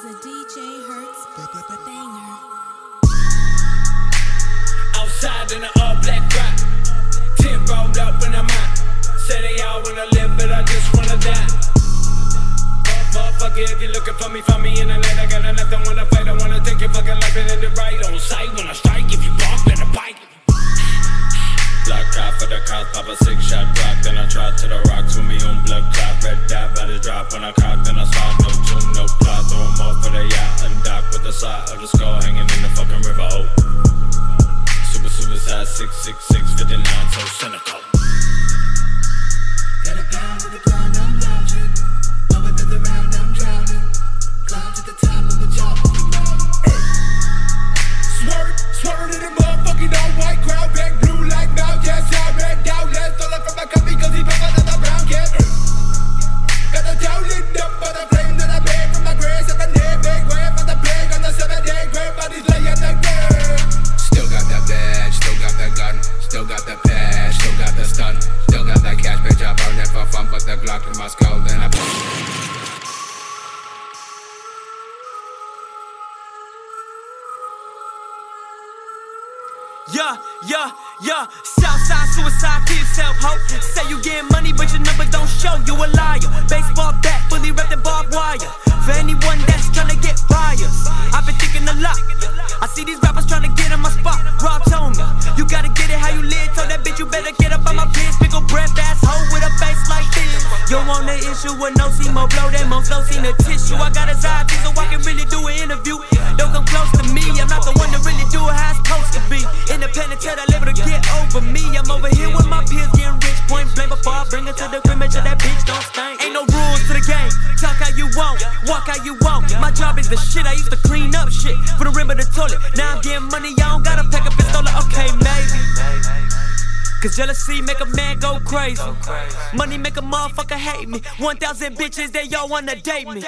is a DJ Hertz banger. Outside in the all black rock, ten rolled up in the mind. Say they all wanna live, but I just wanna die. Motherfucker, if you're looking for me, find me in the night. I got enough, don't wanna fight. I wanna take your fucking life and end it right on sight. When I strike, if you bark, better bite. Block out for the cops, pop a six shot block. Then I try to the rocks with me on blood clot. Red dot, body drop when I cock. Then I the skull hanging in the fucking river. Oh. Super, super size 666 59, so cynical. Yeah, yeah, yeah. Southside suicide, kill yourself, hope. Say you getting money, but your number don't show. You a liar. Baseball bat, fully wrapped in barbed wire. For anyone that's tryna get buyers, I've been thinking a lot. I see these rappers tryna get in my spot. Rob told me, you gotta get it how you live. Told that bitch you better get up on my biz. Pick a breath ass hoe with a face like this. You want the issue with no see more blow that most flow seen the tissue. I got a side so I can really do an interview. Till I live to get over me. I'm over here with my peers getting rich. Point blank before I bring it to the crib. Make sure that bitch don't stink. Ain't no rules to the game. Talk how you want, walk how you want. My job is the shit. I used to clean up shit for the rim of the toilet. Now I'm getting money. I don't gotta pack a pistol. Okay, maybe. Cause jealousy make a man go crazy. Money make a motherfucker hate me. 1,000 bitches, they all wanna date me.